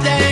birthday.